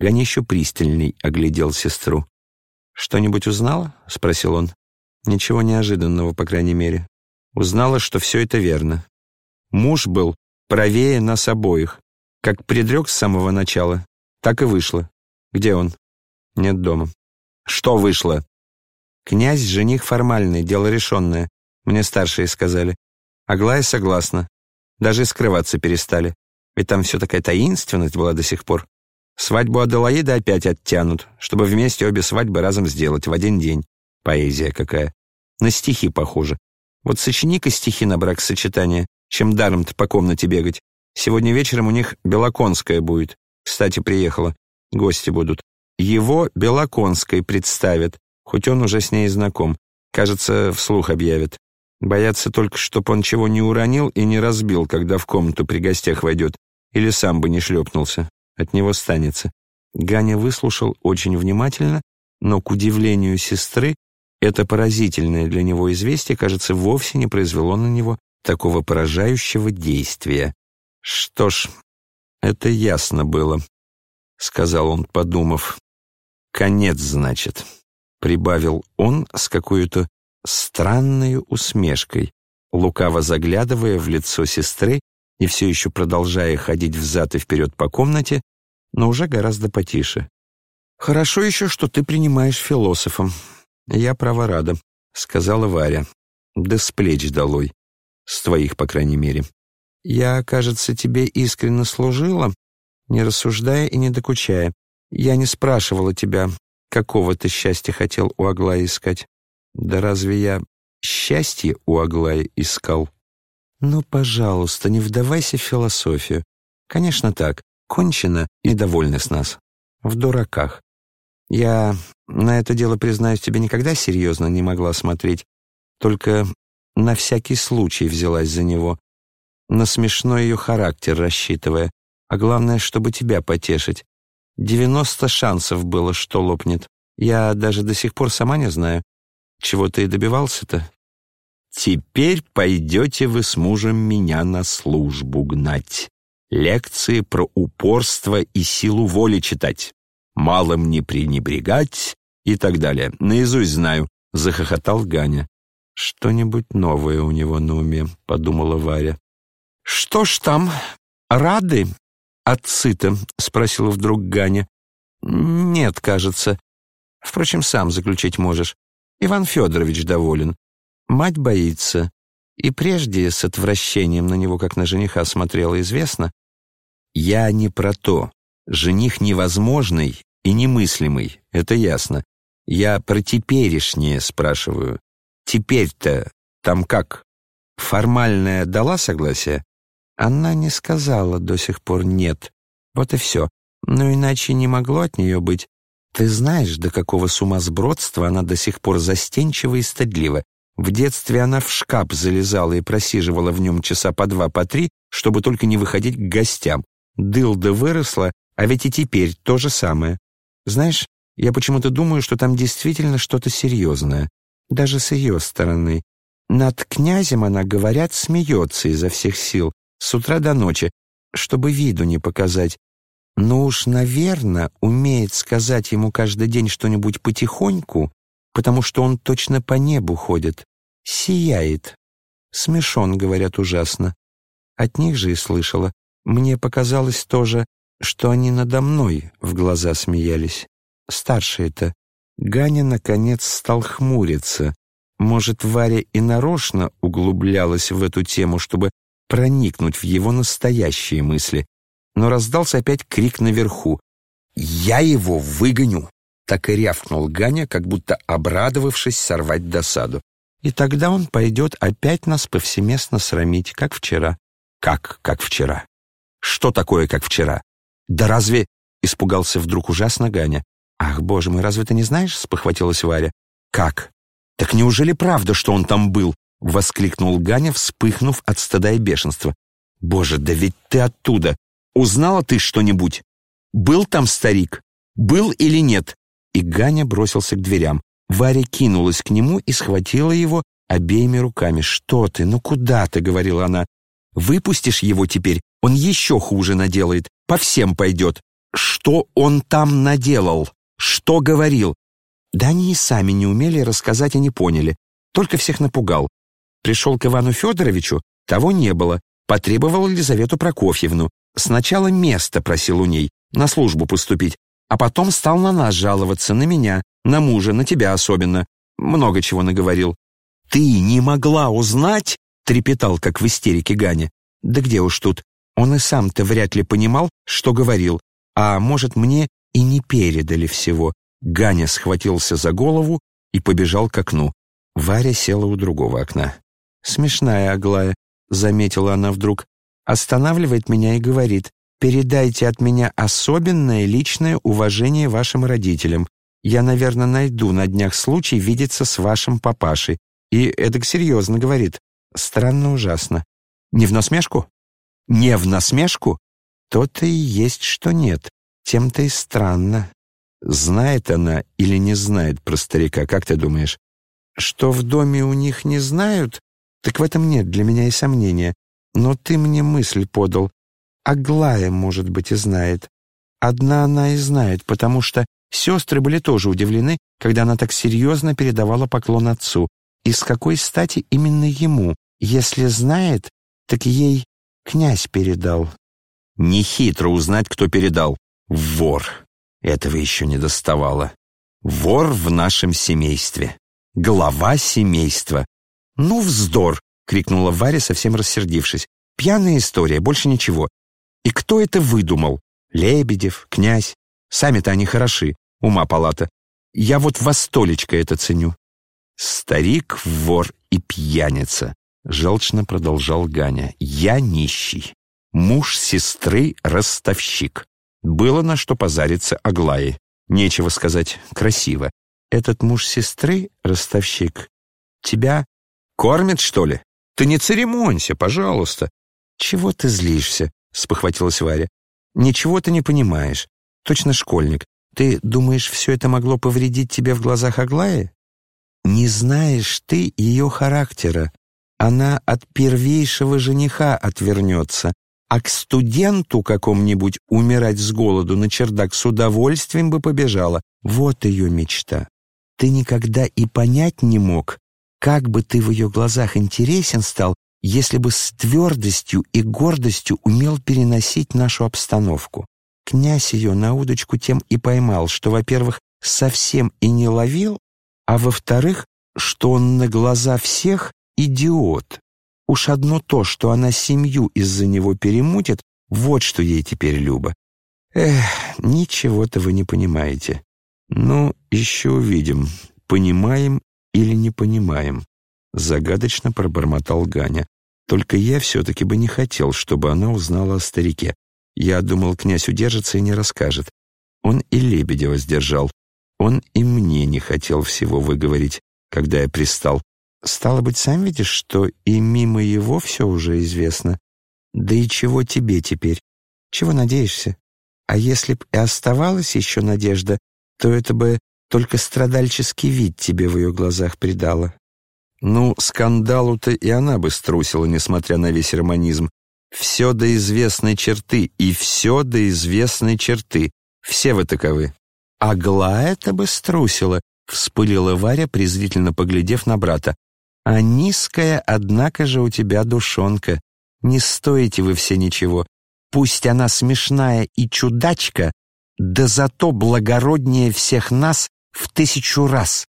Ганя еще пристальней оглядел сестру. «Что-нибудь узнала?» — спросил он. «Ничего неожиданного, по крайней мере. Узнала, что все это верно. Муж был правее нас обоих. Как предрек с самого начала, так и вышло. Где он? Нет дома. Что вышло? Князь — жених формальный, дело решенное. Мне старшие сказали. Аглая согласна. Даже скрываться перестали. Ведь там все такая таинственность была до сих пор. Свадьбу Аделаида опять оттянут, чтобы вместе обе свадьбы разом сделать в один день. Поэзия какая. На стихи похоже. Вот сочини-ка стихи на брак сочетания, чем даром-то по комнате бегать. Сегодня вечером у них Белоконская будет. Кстати, приехала. Гости будут. Его Белоконской представят, хоть он уже с ней знаком. Кажется, вслух объявит. Боятся только, чтоб он чего не уронил и не разбил, когда в комнату при гостях войдет, или сам бы не шлепнулся. От него станется. Ганя выслушал очень внимательно, но, к удивлению сестры, это поразительное для него известие, кажется, вовсе не произвело на него такого поражающего действия. «Что ж, это ясно было», — сказал он, подумав. «Конец, значит», — прибавил он с какой-то странной усмешкой, лукаво заглядывая в лицо сестры и все еще продолжая ходить взад и вперед по комнате, но уже гораздо потише. «Хорошо еще, что ты принимаешь философом. Я право рада», — сказала Варя. «Да с плеч долой. С твоих, по крайней мере. Я, кажется, тебе искренне служила, не рассуждая и не докучая. Я не спрашивала тебя, какого ты счастья хотел у Аглаи искать. Да разве я счастье у Аглаи искал? Ну, пожалуйста, не вдавайся в философию. Конечно так, кончено и довольны с нас. В дураках. Я на это дело, признаюсь, тебе никогда серьезно не могла смотреть, только на всякий случай взялась за него, на смешной ее характер рассчитывая, а главное, чтобы тебя потешить. Девяносто шансов было, что лопнет. Я даже до сих пор сама не знаю, чего ты и добивался-то? Теперь пойдете вы с мужем меня на службу гнать. Лекции про упорство и силу воли читать. Малым не пренебрегать и так далее. Наизусть знаю, — захохотал Ганя. «Что-нибудь новое у него на уме», — подумала Варя. «Что ж там, рады отцы-то?» — спросила вдруг Ганя. «Нет, кажется. Впрочем, сам заключить можешь. Иван Федорович доволен. Мать боится. И прежде с отвращением на него, как на жениха, смотрела, известно. Я не про то. Жених невозможный и немыслимый, это ясно. Я про теперешнее спрашиваю. Теперь-то там как? Формальная дала согласие? Она не сказала до сих пор «нет». Вот и все. Но иначе не могло от нее быть. Ты знаешь, до какого сумасбродства она до сих пор застенчива и стыдлива. В детстве она в шкаф залезала и просиживала в нем часа по два, по три, чтобы только не выходить к гостям. Дылда выросла, а ведь и теперь то же самое. Знаешь, я почему-то думаю, что там действительно что-то серьезное. Даже с ее стороны. Над князем она, говорят, смеется изо всех сил, с утра до ночи, чтобы виду не показать. Но уж, наверное, умеет сказать ему каждый день что-нибудь потихоньку, потому что он точно по небу ходит, сияет. Смешон, говорят, ужасно. От них же и слышала. Мне показалось тоже, что они надо мной в глаза смеялись. Старшие-то. Ганя, наконец, стал хмуриться. Может, Варя и нарочно углублялась в эту тему, чтобы проникнуть в его настоящие мысли, но раздался опять крик наверху. «Я его выгоню!» Так и рявкнул Ганя, как будто обрадовавшись сорвать досаду. И тогда он пойдет опять нас повсеместно срамить, как вчера. Как, как вчера? Что такое, как вчера? Да разве... Испугался вдруг ужасно Ганя. «Ах, боже мой, разве ты не знаешь?» — спохватилась Варя. «Как? Так неужели правда, что он там был?» — воскликнул Ганя, вспыхнув от стыда и бешенства. «Боже, да ведь ты оттуда! Узнала ты что-нибудь? Был там старик? Был или нет?» И Ганя бросился к дверям. Варя кинулась к нему и схватила его обеими руками. «Что ты? Ну куда ты?» — говорила она. «Выпустишь его теперь, он еще хуже наделает, по всем пойдет. Что он там наделал? Что говорил? Да они и сами не умели рассказать и не поняли. Только всех напугал. Пришел к Ивану Федоровичу, того не было. Потребовал Елизавету Прокофьевну. Сначала место просил у ней, на службу поступить, а потом стал на нас жаловаться, на меня, на мужа, на тебя особенно. Много чего наговорил. «Ты не могла узнать?» — трепетал, как в истерике Ганя. «Да где уж тут? Он и сам-то вряд ли понимал, что говорил. А может, мне и не передали всего». Ганя схватился за голову и побежал к окну. Варя села у другого окна. «Смешная Аглая», — заметила она вдруг, останавливает меня и говорит, «Передайте от меня особенное личное уважение вашим родителям. Я, наверное, найду на днях случай видеться с вашим папашей. И эдак серьезно говорит. Странно ужасно. Не в насмешку? Не в насмешку? То-то и есть, что нет. Тем-то и странно. Знает она или не знает про старика, как ты думаешь? Что в доме у них не знают, так в этом нет для меня и сомнения. Но ты мне мысль подал. Аглая, может быть, и знает. Одна она и знает, потому что сестры были тоже удивлены, когда она так серьезно передавала поклон отцу. И с какой стати именно ему? Если знает, так ей князь передал. Нехитро узнать, кто передал. Вор. Этого еще не доставало. Вор в нашем семействе. Глава семейства. Ну, вздор, крикнула Варя, совсем рассердившись. Пьяная история, больше ничего. И кто это выдумал? Лебедев, князь. Сами-то они хороши, ума палата. Я вот во столечко это ценю. «Старик, вор и пьяница», — желчно продолжал Ганя. «Я нищий. Муж сестры — ростовщик. Было на что позариться Аглае. Нечего сказать, красиво. Этот муж сестры, ростовщик, тебя кормит, что ли? Ты не церемонься, пожалуйста. Чего ты злишься? Спохватилась Варя. Ничего ты не понимаешь. Точно школьник. Ты думаешь, все это могло повредить тебе в глазах Аглаи? Не знаешь ты ее характера. Она от первейшего жениха отвернется, а к студенту какому-нибудь умирать с голоду на чердак с удовольствием бы побежала. Вот ее мечта. Ты никогда и понять не мог, как бы ты в ее глазах интересен стал, если бы с твердостью и гордостью умел переносить нашу обстановку. Князь ее на удочку тем и поймал, что, во-первых, совсем и не ловил, а во-вторых, что он на глаза всех идиот. Уж одно то, что она семью из-за него перемутит, вот что ей теперь Люба. Эх, ничего-то вы не понимаете. Ну, еще увидим, понимаем или не понимаем. Загадочно пробормотал Ганя. Только я все-таки бы не хотел, чтобы она узнала о старике. Я думал, князь удержится и не расскажет. Он и Лебедева сдержал. Он и мне не хотел всего выговорить, когда я пристал. Стало быть, сам видишь, что и мимо его все уже известно. Да и чего тебе теперь? Чего надеешься? А если б и оставалась еще надежда, то это бы только страдальческий вид тебе в ее глазах придало. Ну, скандалу-то и она бы струсила, несмотря на весь романизм. Все до известной черты, и все до известной черты. Все вы таковы. «Аглая-то бы струсила», — вспылила Варя, презрительно поглядев на брата. «А низкая, однако же, у тебя душонка. Не стоите вы все ничего. Пусть она смешная и чудачка, да зато благороднее всех нас в тысячу раз».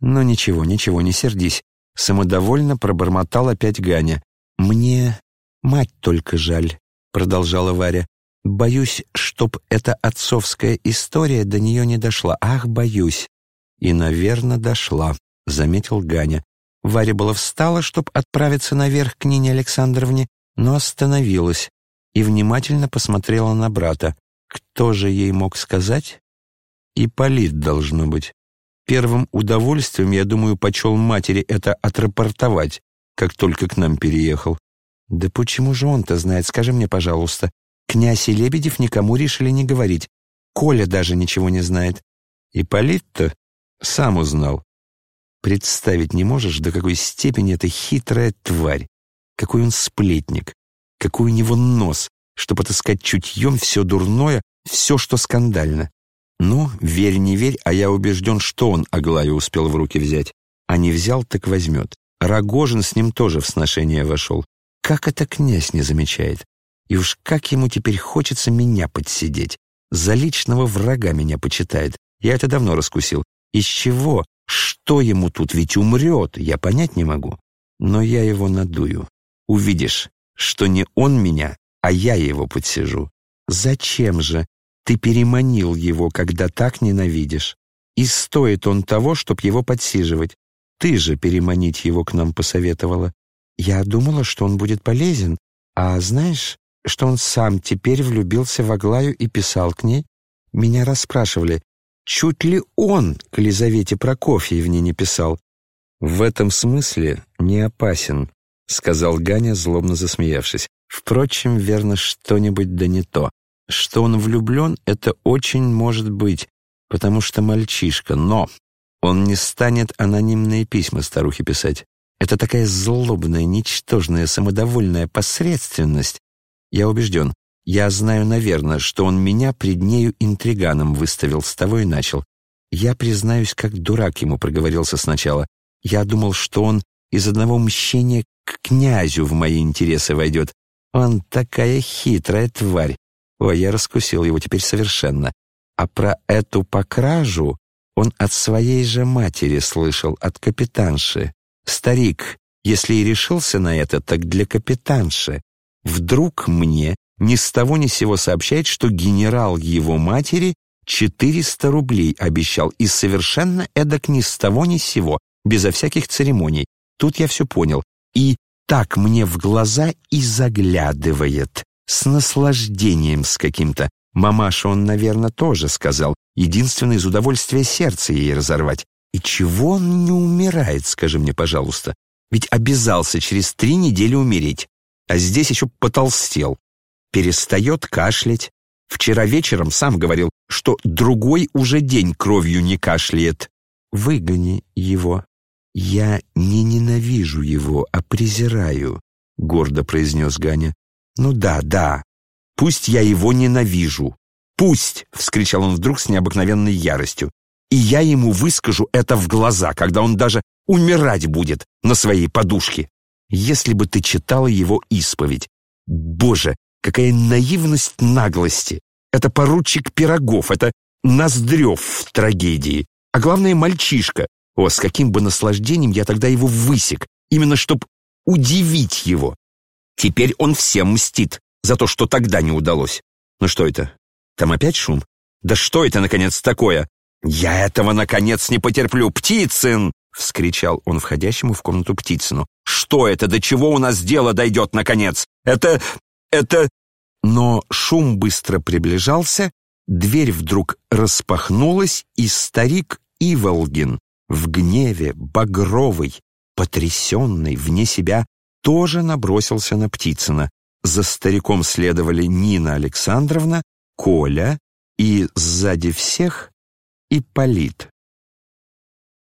«Ну ничего, ничего, не сердись», — самодовольно пробормотал опять Ганя. «Мне мать только жаль», — продолжала Варя. Боюсь, чтоб эта отцовская история до нее не дошла. Ах, боюсь. И, наверное, дошла, заметил Ганя. Варя была встала, чтоб отправиться наверх к Нине Александровне, но остановилась и внимательно посмотрела на брата. Кто же ей мог сказать? Ипполит, должно быть. Первым удовольствием, я думаю, почел матери это отрапортовать, как только к нам переехал. Да почему же он-то знает, скажи мне, пожалуйста, Князь и Лебедев никому решили не говорить. Коля даже ничего не знает. И Полит-то сам узнал. Представить не можешь, до какой степени это хитрая тварь. Какой он сплетник. Какой у него нос, чтобы отыскать чутьем все дурное, все, что скандально. Ну, верь, не верь, а я убежден, что он Аглаю успел в руки взять. А не взял, так возьмет. Рогожин с ним тоже в сношение вошел. Как это князь не замечает? И уж как ему теперь хочется меня подсидеть. За личного врага меня почитает. Я это давно раскусил. Из чего? Что ему тут? Ведь умрет. Я понять не могу. Но я его надую. Увидишь, что не он меня, а я его подсижу. Зачем же ты переманил его, когда так ненавидишь? И стоит он того, чтоб его подсиживать. Ты же переманить его к нам посоветовала. Я думала, что он будет полезен. А знаешь, что он сам теперь влюбился в Аглаю и писал к ней? Меня расспрашивали, чуть ли он к Лизавете Прокофьевне не писал. В этом смысле не опасен, сказал Ганя, злобно засмеявшись. Впрочем, верно, что-нибудь да не то. Что он влюблен, это очень может быть, потому что мальчишка, но он не станет анонимные письма старухе писать. Это такая злобная, ничтожная, самодовольная посредственность. Я убежден, я знаю, наверное, что он меня пред нею интриганом выставил, с того и начал. Я, признаюсь, как дурак ему проговорился сначала. Я думал, что он из одного мщения к князю в мои интересы войдет. Он такая хитрая тварь. Ой, я раскусил его теперь совершенно. А про эту покражу он от своей же матери слышал, от капитанши. Старик, если и решился на это, так для капитанши. Вдруг мне ни с того ни сего сообщает, что генерал его матери 400 рублей обещал, и совершенно эдак ни с того ни с сего, безо всяких церемоний. Тут я все понял. И так мне в глаза и заглядывает, с наслаждением с каким-то. Мамаша он, наверное, тоже сказал. Единственное из удовольствия сердца ей разорвать. И чего он не умирает, скажи мне, пожалуйста? Ведь обязался через три недели умереть. А здесь еще потолстел. Перестает кашлять. Вчера вечером сам говорил, что другой уже день кровью не кашляет. Выгони его. Я не ненавижу его, а презираю, гордо произнес Ганя. Ну да, да, Пусть я его ненавижу. Пусть!» — вскричал он вдруг с необыкновенной яростью. «И я ему выскажу это в глаза, когда он даже умирать будет на своей подушке. Если бы ты читала его исповедь. Боже, какая наивность наглости! Это поручик Пирогов, это Ноздрев в трагедии. А главное, мальчишка. О, с каким бы наслаждением я тогда его высек, именно чтоб удивить его. Теперь он всем мстит за то, что тогда не удалось. Ну что это? Там опять шум? Да что это, наконец, такое? Я этого, наконец, не потерплю! Птицын! Вскричал он входящему в комнату Птицыну. «Что это? До чего у нас дело дойдет, наконец? Это... это...» Но шум быстро приближался, дверь вдруг распахнулась, и старик Иволгин в гневе, багровый, потрясенный, вне себя, тоже набросился на Птицына. За стариком следовали Нина Александровна, Коля и сзади всех Ипполит.